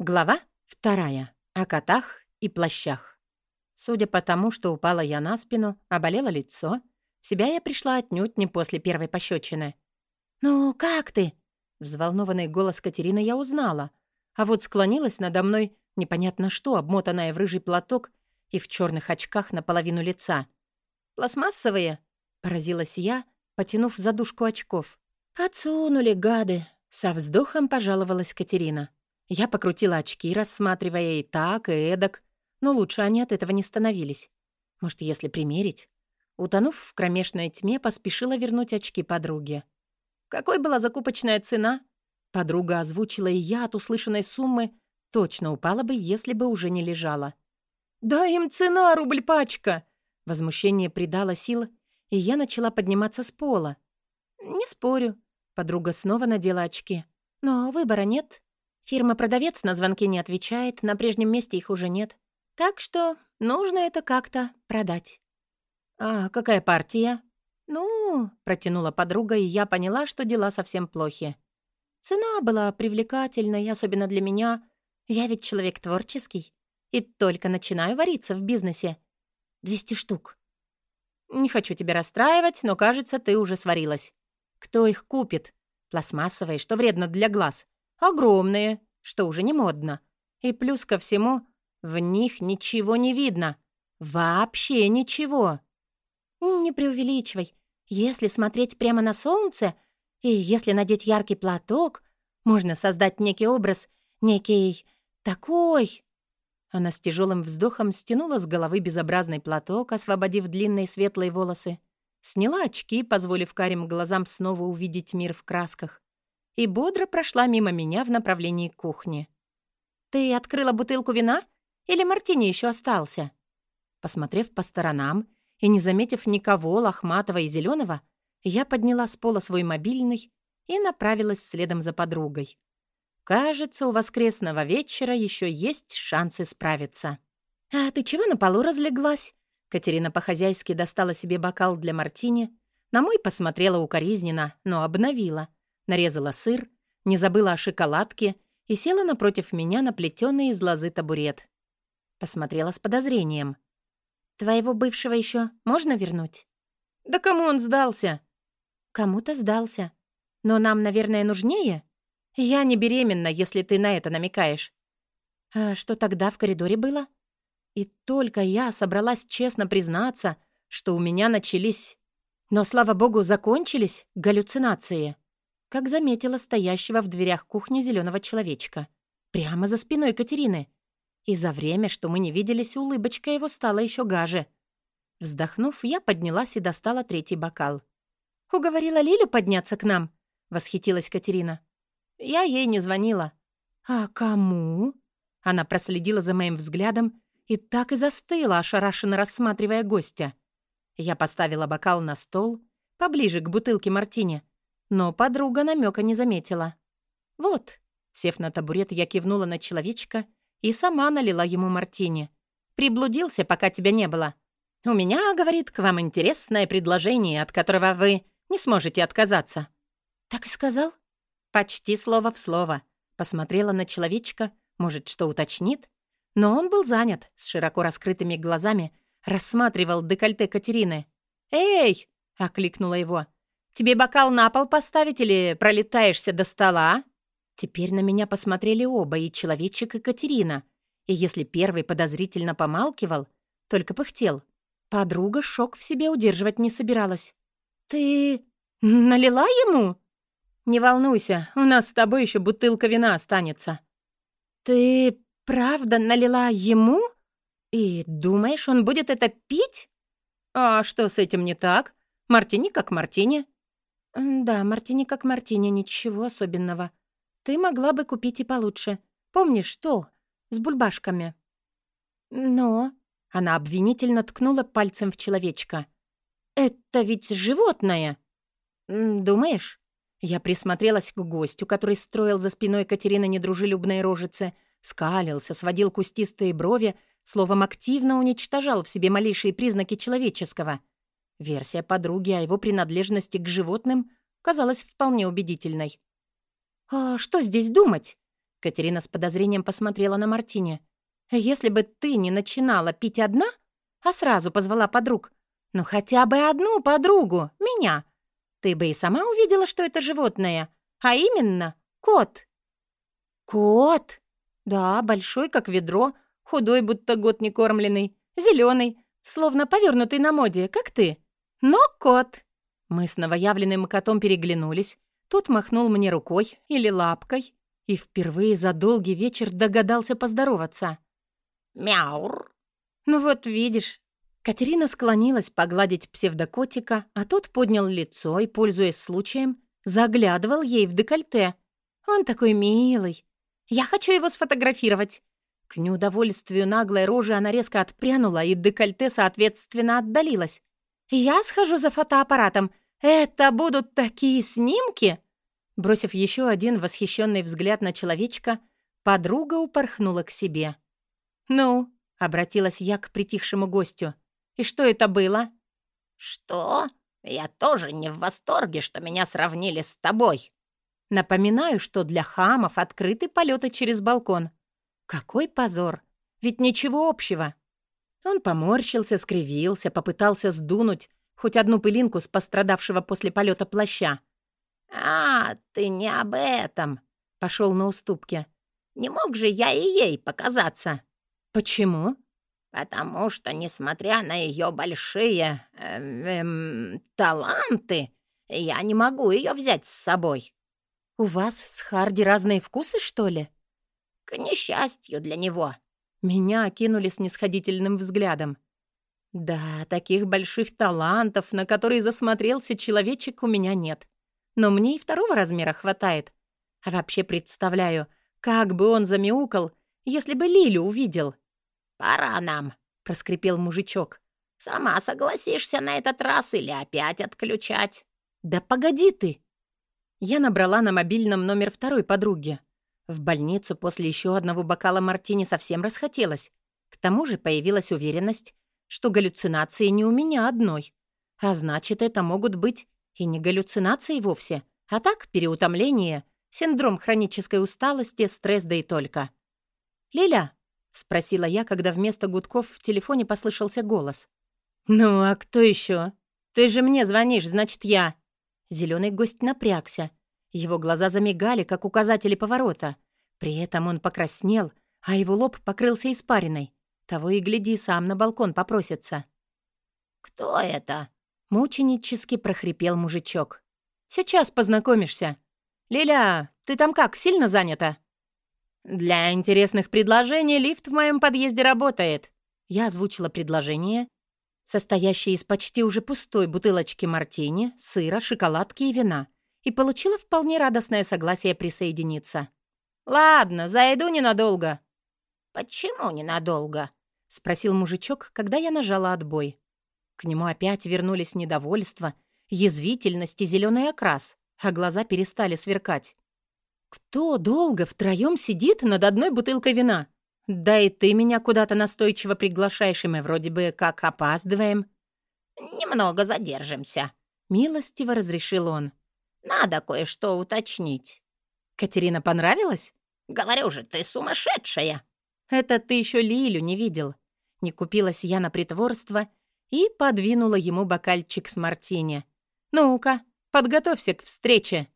Глава вторая. О котах и плащах. Судя по тому, что упала я на спину, а болело лицо, в себя я пришла отнюдь не после первой пощечины. «Ну, как ты?» Взволнованный голос Катерины я узнала, а вот склонилась надо мной непонятно что, обмотанная в рыжий платок и в черных очках наполовину лица. «Пластмассовые?» — поразилась я, потянув задушку очков. «Отсунули, гады!» — со вздохом пожаловалась Катерина. Я покрутила очки, рассматривая и так, и эдак, но лучше они от этого не становились. Может, если примерить? Утонув в кромешной тьме, поспешила вернуть очки подруге. «Какой была закупочная цена?» Подруга озвучила, и я от услышанной суммы точно упала бы, если бы уже не лежала. «Да им цена, рубль пачка!» Возмущение придало сил, и я начала подниматься с пола. «Не спорю». Подруга снова надела очки. «Но выбора нет. Фирма-продавец на звонки не отвечает, на прежнем месте их уже нет. Так что нужно это как-то продать. «А какая партия?» «Ну...» — протянула подруга, и я поняла, что дела совсем плохи. Цена была привлекательной, особенно для меня. Я ведь человек творческий и только начинаю вариться в бизнесе. Двести штук. Не хочу тебя расстраивать, но, кажется, ты уже сварилась. Кто их купит? Пластмассовые, что вредно для глаз. Огромные, что уже не модно. И плюс ко всему, в них ничего не видно. Вообще ничего. Не преувеличивай. Если смотреть прямо на солнце, и если надеть яркий платок, можно создать некий образ, некий такой. Она с тяжелым вздохом стянула с головы безобразный платок, освободив длинные светлые волосы, сняла очки, позволив карим глазам снова увидеть мир в красках и бодро прошла мимо меня в направлении кухни. «Ты открыла бутылку вина? Или мартини еще остался?» Посмотрев по сторонам и не заметив никого лохматого и зеленого, я подняла с пола свой мобильный и направилась следом за подругой. Кажется, у воскресного вечера еще есть шансы справиться. «А ты чего на полу разлеглась?» Катерина по-хозяйски достала себе бокал для мартини, на мой посмотрела укоризненно, но обновила — нарезала сыр, не забыла о шоколадке и села напротив меня на плетёный из лозы табурет. Посмотрела с подозрением. «Твоего бывшего еще можно вернуть?» «Да кому он сдался?» «Кому-то сдался. Но нам, наверное, нужнее?» «Я не беременна, если ты на это намекаешь». «А что тогда в коридоре было?» И только я собралась честно признаться, что у меня начались... Но, слава богу, закончились галлюцинации как заметила стоящего в дверях кухни зеленого человечка. Прямо за спиной Катерины. И за время, что мы не виделись, улыбочка его стала еще гаже. Вздохнув, я поднялась и достала третий бокал. «Уговорила Лилю подняться к нам?» — восхитилась Катерина. Я ей не звонила. «А кому?» Она проследила за моим взглядом и так и застыла, ошарашенно рассматривая гостя. Я поставила бокал на стол, поближе к бутылке мартини, но подруга намека не заметила. «Вот», — сев на табурет, я кивнула на человечка и сама налила ему мартини. «Приблудился, пока тебя не было. У меня, — говорит, — к вам интересное предложение, от которого вы не сможете отказаться». «Так и сказал?» «Почти слово в слово». Посмотрела на человечка, может, что уточнит. Но он был занят, с широко раскрытыми глазами, рассматривал декольте Катерины. «Эй!» — окликнула его. Тебе бокал на пол поставить или пролетаешься до стола?» Теперь на меня посмотрели оба, и человечек, и Катерина. И если первый подозрительно помалкивал, только пыхтел, подруга шок в себе удерживать не собиралась. «Ты налила ему?» «Не волнуйся, у нас с тобой еще бутылка вина останется». «Ты правда налила ему? И думаешь, он будет это пить?» «А что с этим не так? Мартини как мартини. «Да, мартини как мартини, ничего особенного. Ты могла бы купить и получше. Помнишь, что? С бульбашками». «Но...» — она обвинительно ткнула пальцем в человечка. «Это ведь животное!» «Думаешь?» Я присмотрелась к гостю, который строил за спиной Катерины недружелюбные рожицы, скалился, сводил кустистые брови, словом, активно уничтожал в себе малейшие признаки человеческого — Версия подруги о его принадлежности к животным казалась вполне убедительной. «А что здесь думать?» Катерина с подозрением посмотрела на Мартине. «Если бы ты не начинала пить одна, а сразу позвала подруг, ну хотя бы одну подругу, меня, ты бы и сама увидела, что это животное, а именно кот». «Кот?» «Да, большой, как ведро, худой, будто год не кормленный, зеленый, словно повернутый на моде, как ты. Но кот!» Мы с новоявленным котом переглянулись. Тот махнул мне рукой или лапкой и впервые за долгий вечер догадался поздороваться. «Мяур!» «Ну вот видишь». Катерина склонилась погладить псевдокотика, а тот поднял лицо и, пользуясь случаем, заглядывал ей в декольте. «Он такой милый. Я хочу его сфотографировать». К неудовольствию наглой рожи она резко отпрянула, и декольте, соответственно, отдалилась. «Я схожу за фотоаппаратом. Это будут такие снимки!» Бросив еще один восхищенный взгляд на человечка, подруга упорхнула к себе. «Ну?» — обратилась я к притихшему гостю. «И что это было?» «Что? Я тоже не в восторге, что меня сравнили с тобой». Напоминаю, что для хамов открыты полеты через балкон. Какой позор! Ведь ничего общего. Он поморщился, скривился, попытался сдунуть хоть одну пылинку с пострадавшего после полета плаща. «А, ты не об этом!» — пошел на уступки. «Не мог же я и ей показаться!» «Почему?» «Потому что, несмотря на ее большие э, э, таланты, я не могу ее взять с собой». «У вас с Харди разные вкусы, что ли?» «К несчастью для него». Меня окинули снисходительным взглядом. «Да, таких больших талантов, на которые засмотрелся человечек, у меня нет. Но мне и второго размера хватает. А вообще представляю, как бы он замяукал, если бы Лилю увидел». «Пора нам», — проскрипел мужичок. «Сама согласишься на этот раз или опять отключать?» «Да погоди ты!» Я набрала на мобильном номер второй подруги. В больницу после еще одного бокала мартини совсем расхотелось. К тому же появилась уверенность, что галлюцинации не у меня одной. А значит, это могут быть и не галлюцинации вовсе, а так переутомление, синдром хронической усталости, стресс да и только. «Лиля?» — спросила я, когда вместо гудков в телефоне послышался голос. «Ну, а кто еще? Ты же мне звонишь, значит, я...» Зеленый гость напрягся. Его глаза замигали, как указатели поворота. При этом он покраснел, а его лоб покрылся испариной. Того и гляди, сам на балкон попросится. «Кто это?» — мученически прохрипел мужичок. «Сейчас познакомишься. Лиля, ты там как, сильно занята?» «Для интересных предложений лифт в моем подъезде работает». Я озвучила предложение, состоящее из почти уже пустой бутылочки мартини, сыра, шоколадки и вина, и получила вполне радостное согласие присоединиться. «Ладно, зайду ненадолго». «Почему ненадолго?» — спросил мужичок, когда я нажала отбой. К нему опять вернулись недовольство, язвительность и зеленый окрас, а глаза перестали сверкать. «Кто долго втроем сидит над одной бутылкой вина?» «Да и ты меня куда-то настойчиво приглашаешь, и мы вроде бы как опаздываем». «Немного задержимся», — милостиво разрешил он. «Надо кое-что уточнить». «Катерина понравилась?» «Говорю же, ты сумасшедшая!» «Это ты еще Лилю не видел». Не купилась я на притворство и подвинула ему бокальчик с мартини. «Ну-ка, подготовься к встрече».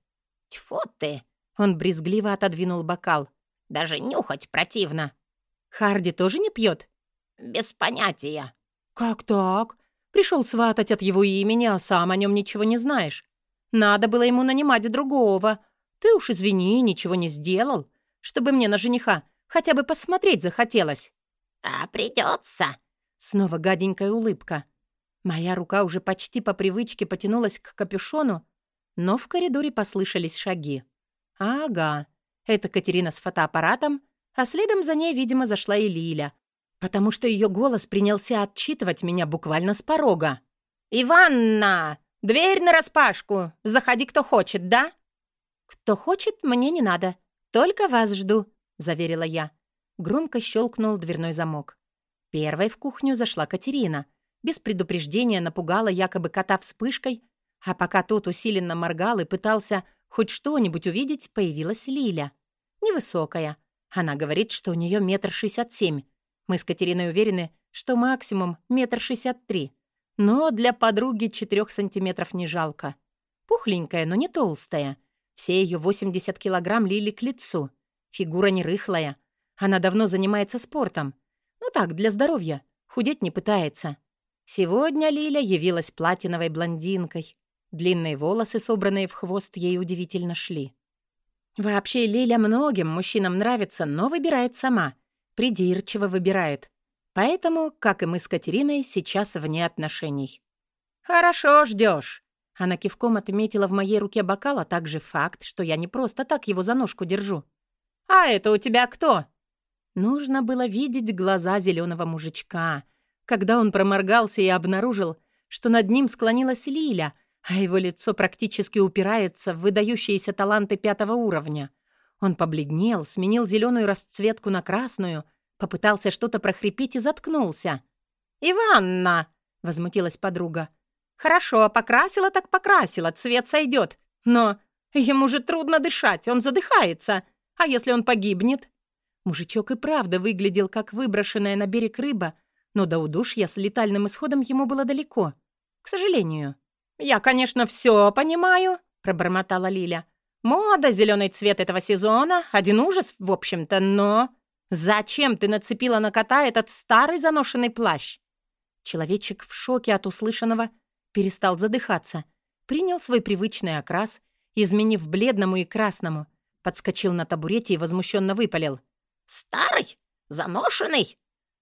«Тьфу ты!» — он брезгливо отодвинул бокал. «Даже нюхать противно». Харди тоже не пьет? Без понятия. Как так? Пришел сватать от его имени, а сам о нем ничего не знаешь. Надо было ему нанимать другого. Ты уж извини, ничего не сделал, чтобы мне на жениха хотя бы посмотреть захотелось. А придется. Снова гаденькая улыбка. Моя рука уже почти по привычке потянулась к капюшону, но в коридоре послышались шаги. Ага, это Катерина с фотоаппаратом а следом за ней, видимо, зашла и Лиля, потому что ее голос принялся отчитывать меня буквально с порога. «Иванна! Дверь нараспашку! Заходи, кто хочет, да?» «Кто хочет, мне не надо. Только вас жду», — заверила я. Громко щелкнул дверной замок. Первой в кухню зашла Катерина. Без предупреждения напугала якобы кота вспышкой, а пока тот усиленно моргал и пытался хоть что-нибудь увидеть, появилась Лиля. невысокая. Она говорит, что у нее метр шестьдесят семь. Мы с Катериной уверены, что максимум метр шестьдесят три. Но для подруги четырех сантиметров не жалко. Пухленькая, но не толстая. Все ее 80 килограмм лили к лицу. Фигура не рыхлая. Она давно занимается спортом. Ну так, для здоровья. Худеть не пытается. Сегодня Лиля явилась платиновой блондинкой. Длинные волосы, собранные в хвост, ей удивительно шли. Вообще Лиля многим мужчинам нравится, но выбирает сама. Придирчиво выбирает. Поэтому, как и мы с Катериной, сейчас вне отношений. «Хорошо ждешь. Она кивком отметила в моей руке бокал, а также факт, что я не просто так его за ножку держу. «А это у тебя кто?» Нужно было видеть глаза зеленого мужичка, когда он проморгался и обнаружил, что над ним склонилась Лиля, а его лицо практически упирается в выдающиеся таланты пятого уровня. Он побледнел, сменил зеленую расцветку на красную, попытался что-то прохрипеть и заткнулся. «Иванна!» — возмутилась подруга. «Хорошо, покрасила так покрасила, цвет сойдет. Но ему же трудно дышать, он задыхается. А если он погибнет?» Мужичок и правда выглядел как выброшенная на берег рыба, но до удушья с летальным исходом ему было далеко. К сожалению. «Я, конечно, все понимаю», — пробормотала Лиля. «Мода, зеленый цвет этого сезона, один ужас, в общем-то, но...» «Зачем ты нацепила на кота этот старый заношенный плащ?» Человечек в шоке от услышанного перестал задыхаться, принял свой привычный окрас, изменив бледному и красному, подскочил на табурете и возмущенно выпалил. «Старый? Заношенный?»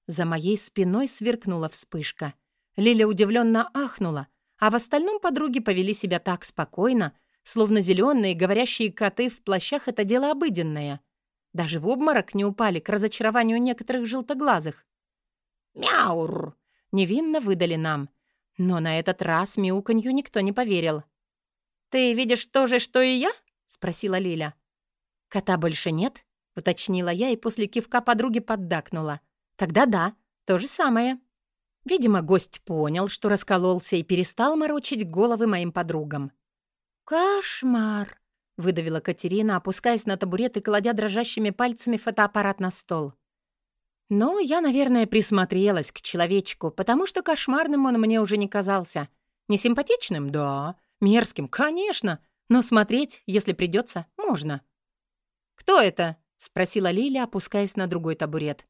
За моей спиной сверкнула вспышка. Лиля удивленно ахнула, а в остальном подруги повели себя так спокойно, словно зеленые говорящие коты в плащах — это дело обыденное. Даже в обморок не упали к разочарованию некоторых желтоглазых. «Мяур!» — невинно выдали нам. Но на этот раз мяуканью никто не поверил. «Ты видишь то же, что и я?» — спросила Лиля. «Кота больше нет?» — уточнила я и после кивка подруги поддакнула. Тогда да, то же самое. Видимо, гость понял, что раскололся и перестал морочить головы моим подругам. «Кошмар!» — выдавила Катерина, опускаясь на табурет и кладя дрожащими пальцами фотоаппарат на стол. Но я, наверное, присмотрелась к человечку, потому что кошмарным он мне уже не казался. Несимпатичным? Да. Мерзким? Конечно. Но смотреть, если придется, можно. «Кто это?» — спросила Лиля, опускаясь на другой табурет.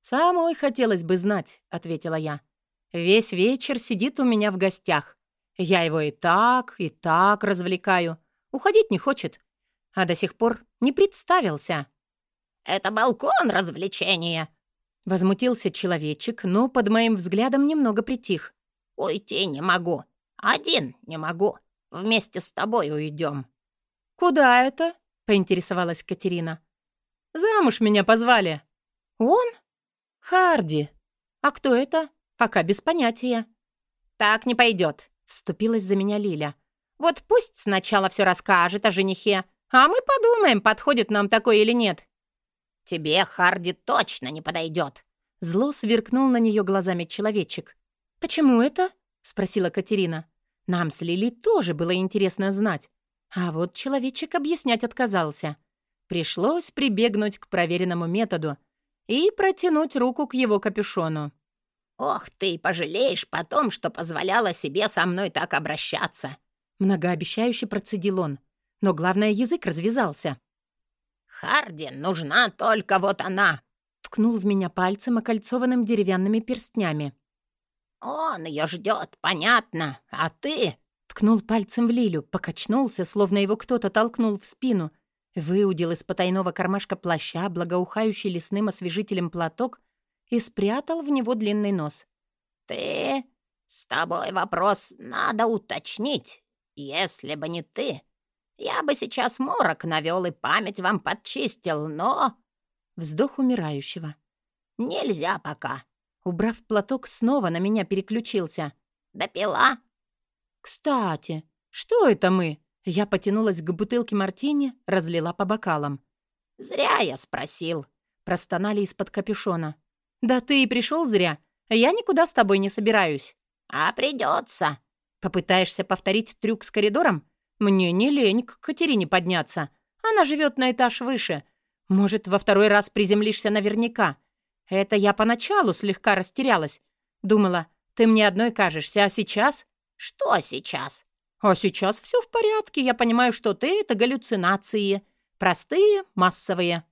«Самой хотелось бы знать», — ответила я. «Весь вечер сидит у меня в гостях. Я его и так, и так развлекаю. Уходить не хочет. А до сих пор не представился». «Это балкон развлечения», — возмутился человечек, но под моим взглядом немного притих. «Уйти не могу. Один не могу. Вместе с тобой уйдем». «Куда это?» — поинтересовалась Катерина. «Замуж меня позвали». «Он?» «Харди. А кто это? Пока без понятия». «Так не пойдет», — вступилась за меня Лиля. «Вот пусть сначала все расскажет о женихе, а мы подумаем, подходит нам такой или нет». «Тебе Харди точно не подойдет», — зло сверкнул на нее глазами человечек. «Почему это?» — спросила Катерина. Нам с Лили тоже было интересно знать. А вот человечек объяснять отказался. Пришлось прибегнуть к проверенному методу — и протянуть руку к его капюшону. «Ох ты, пожалеешь потом, что позволяла себе со мной так обращаться!» Многообещающе процедил он. Но главное, язык развязался. «Харди нужна только вот она!» Ткнул в меня пальцем, окольцованным деревянными перстнями. «Он ее ждет, понятно, а ты...» Ткнул пальцем в Лилю, покачнулся, словно его кто-то толкнул в спину — выудил из потайного кармашка плаща благоухающий лесным освежителем платок и спрятал в него длинный нос. «Ты? С тобой вопрос надо уточнить. Если бы не ты, я бы сейчас морок навел и память вам подчистил, но...» Вздох умирающего. «Нельзя пока». Убрав платок, снова на меня переключился. «Допила?» «Кстати, что это мы?» Я потянулась к бутылке мартини, разлила по бокалам. «Зря я спросил», — простонали из-под капюшона. «Да ты и пришел зря. Я никуда с тобой не собираюсь». «А придется». «Попытаешься повторить трюк с коридором? Мне не лень к Катерине подняться. Она живет на этаж выше. Может, во второй раз приземлишься наверняка. Это я поначалу слегка растерялась. Думала, ты мне одной кажешься, а сейчас? Что сейчас? А сейчас все в порядке. Я понимаю, что ты — это галлюцинации. Простые, массовые.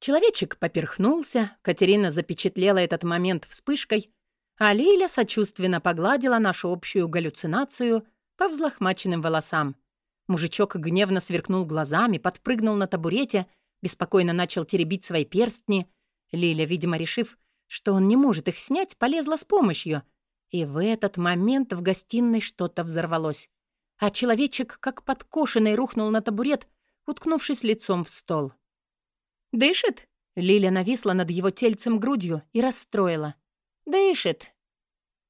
Человечек поперхнулся, Катерина запечатлела этот момент вспышкой, а Лиля сочувственно погладила нашу общую галлюцинацию по взлохмаченным волосам. Мужичок гневно сверкнул глазами, подпрыгнул на табурете, беспокойно начал теребить свои перстни. Лиля, видимо, решив, что он не может их снять, полезла с помощью. И в этот момент в гостиной что-то взорвалось. А человечек, как подкошенный, рухнул на табурет, уткнувшись лицом в стол. «Дышит?» Лиля нависла над его тельцем грудью и расстроила. «Дышит».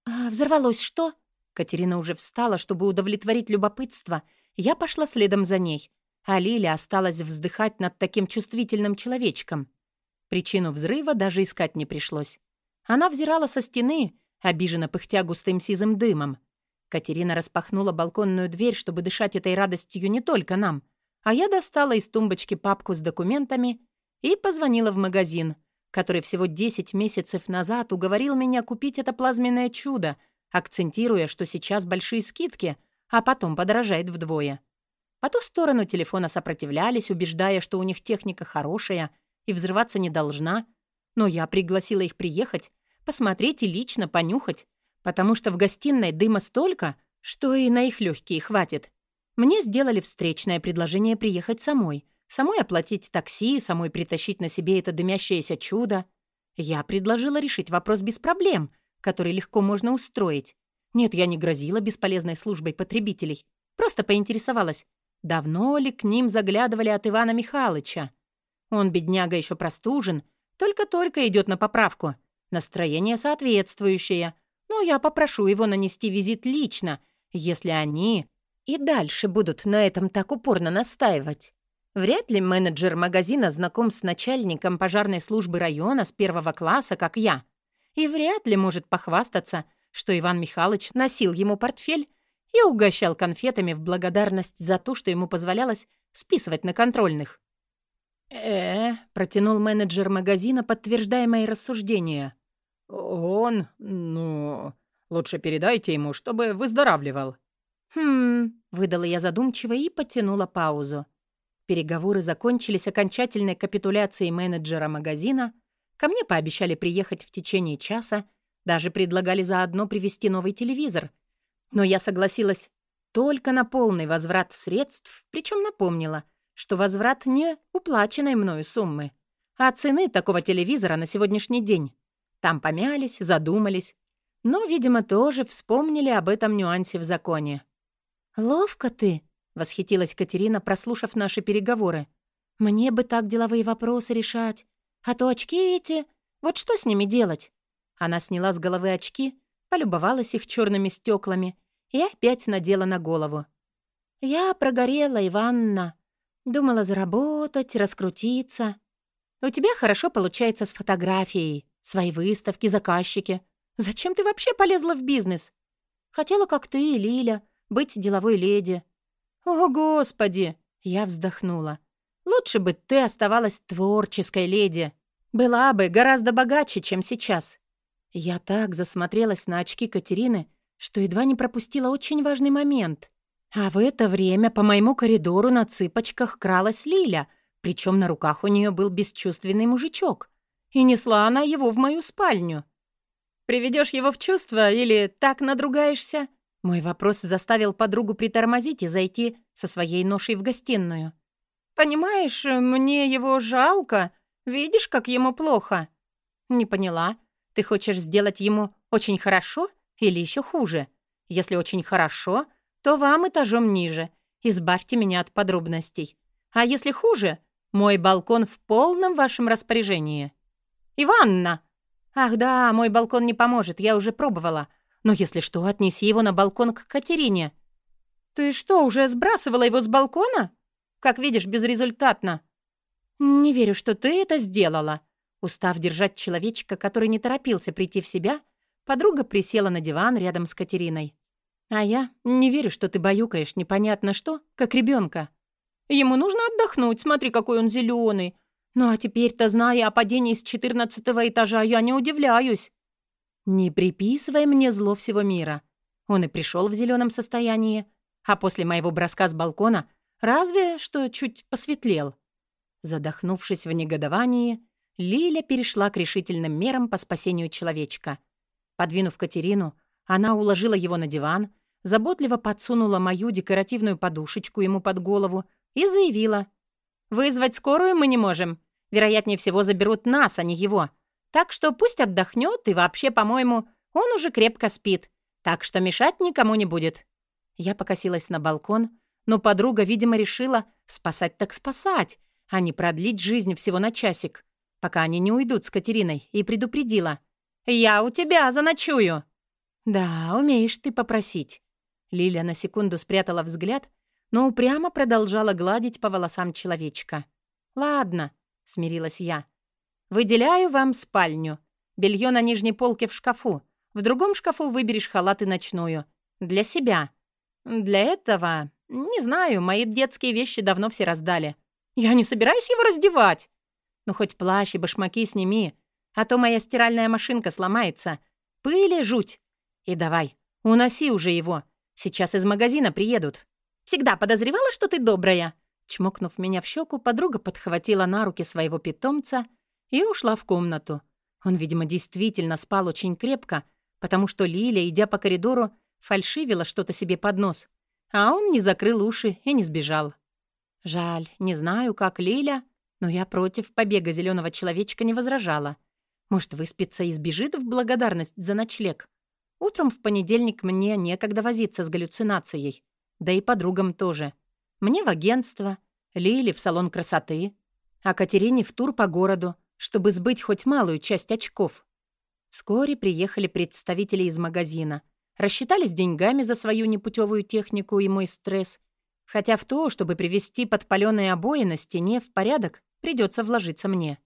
«А взорвалось что?» Катерина уже встала, чтобы удовлетворить любопытство. Я пошла следом за ней. А Лиля осталась вздыхать над таким чувствительным человечком. Причину взрыва даже искать не пришлось. Она взирала со стены, обиженно пыхтя густым сизым дымом. Катерина распахнула балконную дверь, чтобы дышать этой радостью не только нам, а я достала из тумбочки папку с документами и позвонила в магазин, который всего 10 месяцев назад уговорил меня купить это плазменное чудо, акцентируя, что сейчас большие скидки, а потом подорожает вдвое. По ту сторону телефона сопротивлялись, убеждая, что у них техника хорошая и взрываться не должна, но я пригласила их приехать, посмотреть и лично понюхать, потому что в гостиной дыма столько, что и на их легкие хватит. Мне сделали встречное предложение приехать самой, Самой оплатить такси, самой притащить на себе это дымящееся чудо. Я предложила решить вопрос без проблем, который легко можно устроить. Нет, я не грозила бесполезной службой потребителей. Просто поинтересовалась, давно ли к ним заглядывали от Ивана Михайловича. Он, бедняга, еще простужен, только-только идет на поправку. Настроение соответствующее. Но я попрошу его нанести визит лично, если они и дальше будут на этом так упорно настаивать. Вряд ли менеджер магазина знаком с начальником пожарной службы района с первого класса, как я. И вряд ли может похвастаться, что Иван Михайлович носил ему портфель и угощал конфетами в благодарность за то, что ему позволялось списывать на контрольных. э протянул менеджер магазина, подтверждая мои рассуждения. «Он... ну... Лучше передайте ему, чтобы выздоравливал». «Хм...» — выдала я задумчиво и потянула паузу. Переговоры закончились окончательной капитуляцией менеджера магазина. Ко мне пообещали приехать в течение часа, даже предлагали заодно привезти новый телевизор. Но я согласилась только на полный возврат средств, причем напомнила, что возврат не уплаченной мною суммы, а цены такого телевизора на сегодняшний день. Там помялись, задумались, но, видимо, тоже вспомнили об этом нюансе в законе. «Ловко ты», — восхитилась Катерина, прослушав наши переговоры. «Мне бы так деловые вопросы решать. А то очки эти... Вот что с ними делать?» Она сняла с головы очки, полюбовалась их черными стеклами и опять надела на голову. «Я прогорела, Иванна. Думала заработать, раскрутиться. У тебя хорошо получается с фотографией, свои выставки, заказчики. Зачем ты вообще полезла в бизнес? Хотела, как ты, Лиля, быть деловой леди. «О, Господи!» — я вздохнула. «Лучше бы ты оставалась творческой леди. Была бы гораздо богаче, чем сейчас». Я так засмотрелась на очки Катерины, что едва не пропустила очень важный момент. А в это время по моему коридору на цыпочках кралась Лиля, причем на руках у нее был бесчувственный мужичок. И несла она его в мою спальню. «Приведешь его в чувство или так надругаешься?» Мой вопрос заставил подругу притормозить и зайти со своей ношей в гостиную. «Понимаешь, мне его жалко. Видишь, как ему плохо?» «Не поняла. Ты хочешь сделать ему очень хорошо или еще хуже? Если очень хорошо, то вам этажом ниже. Избавьте меня от подробностей. А если хуже, мой балкон в полном вашем распоряжении». «Иванна!» «Ах да, мой балкон не поможет, я уже пробовала. Но если что, отнеси его на балкон к Катерине». «Ты что, уже сбрасывала его с балкона?» «Как видишь, безрезультатно». «Не верю, что ты это сделала». Устав держать человечка, который не торопился прийти в себя, подруга присела на диван рядом с Катериной. «А я не верю, что ты баюкаешь непонятно что, как ребенка. Ему нужно отдохнуть, смотри, какой он зеленый. Ну а теперь-то, зная о падении с четырнадцатого этажа, я не удивляюсь. Не приписывай мне зло всего мира. Он и пришел в зеленом состоянии, а после моего броска с балкона разве что чуть посветлел. Задохнувшись в негодовании, Лиля перешла к решительным мерам по спасению человечка. Подвинув Катерину, она уложила его на диван, заботливо подсунула мою декоративную подушечку ему под голову и заявила. «Вызвать скорую мы не можем. Вероятнее всего заберут нас, а не его. Так что пусть отдохнет, и вообще, по-моему, он уже крепко спит. Так что мешать никому не будет». Я покосилась на балкон, но подруга, видимо, решила спасать так спасать, а не продлить жизнь всего на часик, пока они не уйдут с Катериной, и предупредила. «Я у тебя заночую!» «Да, умеешь ты попросить». Лиля на секунду спрятала взгляд, но упрямо продолжала гладить по волосам человечка. «Ладно», — смирилась я. «Выделяю вам спальню. Белье на нижней полке в шкафу. В другом шкафу выберешь халат и ночную. Для себя. Для этого... Не знаю, мои детские вещи давно все раздали. Я не собираюсь его раздевать. Ну, хоть плащ и башмаки сними, а то моя стиральная машинка сломается. Пыли жуть. И давай, уноси уже его. Сейчас из магазина приедут. Всегда подозревала, что ты добрая. Чмокнув меня в щеку, подруга подхватила на руки своего питомца и ушла в комнату. Он, видимо, действительно спал очень крепко, потому что Лиля, идя по коридору, фальшивила что-то себе под нос, а он не закрыл уши и не сбежал. Жаль, не знаю, как Лиля, но я против побега зеленого человечка не возражала. Может, выспится и сбежит в благодарность за ночлег. Утром в понедельник мне некогда возиться с галлюцинацией. Да и подругам тоже. Мне в агентство, Лиле в салон красоты, а Катерине в тур по городу, чтобы сбыть хоть малую часть очков. Вскоре приехали представители из магазина. Рассчитались деньгами за свою непутевую технику и мой стресс. Хотя в то, чтобы привести подпаленные обои на стене в порядок, Придется вложиться мне.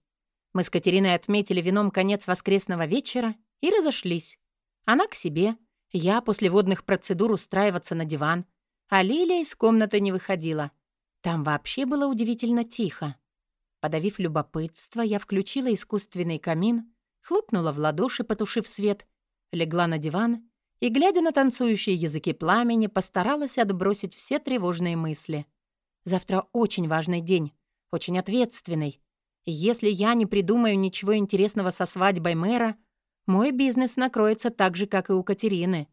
Мы с Катериной отметили вином конец воскресного вечера и разошлись. Она к себе, я после водных процедур устраиваться на диван, а Лилия из комнаты не выходила. Там вообще было удивительно тихо. Подавив любопытство, я включила искусственный камин, хлопнула в ладоши, потушив свет, легла на диван и, глядя на танцующие языки пламени, постаралась отбросить все тревожные мысли. Завтра очень важный день очень ответственный. Если я не придумаю ничего интересного со свадьбой мэра, мой бизнес накроется так же, как и у Катерины.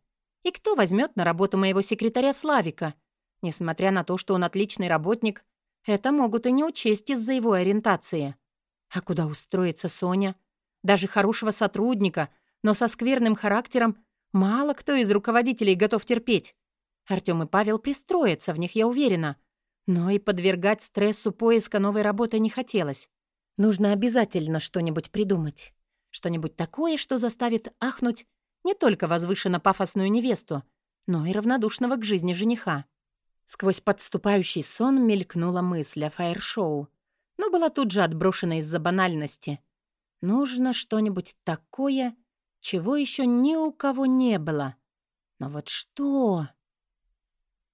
И кто возьмет на работу моего секретаря Славика? Несмотря на то, что он отличный работник, это могут и не учесть из-за его ориентации. А куда устроится Соня? Даже хорошего сотрудника, но со скверным характером, мало кто из руководителей готов терпеть. Артём и Павел пристроятся в них, я уверена. Но и подвергать стрессу поиска новой работы не хотелось. Нужно обязательно что-нибудь придумать. Что-нибудь такое, что заставит ахнуть не только возвышенно-пафосную невесту, но и равнодушного к жизни жениха. Сквозь подступающий сон мелькнула мысль о фаер-шоу, но была тут же отброшена из-за банальности. Нужно что-нибудь такое, чего еще ни у кого не было. Но вот что?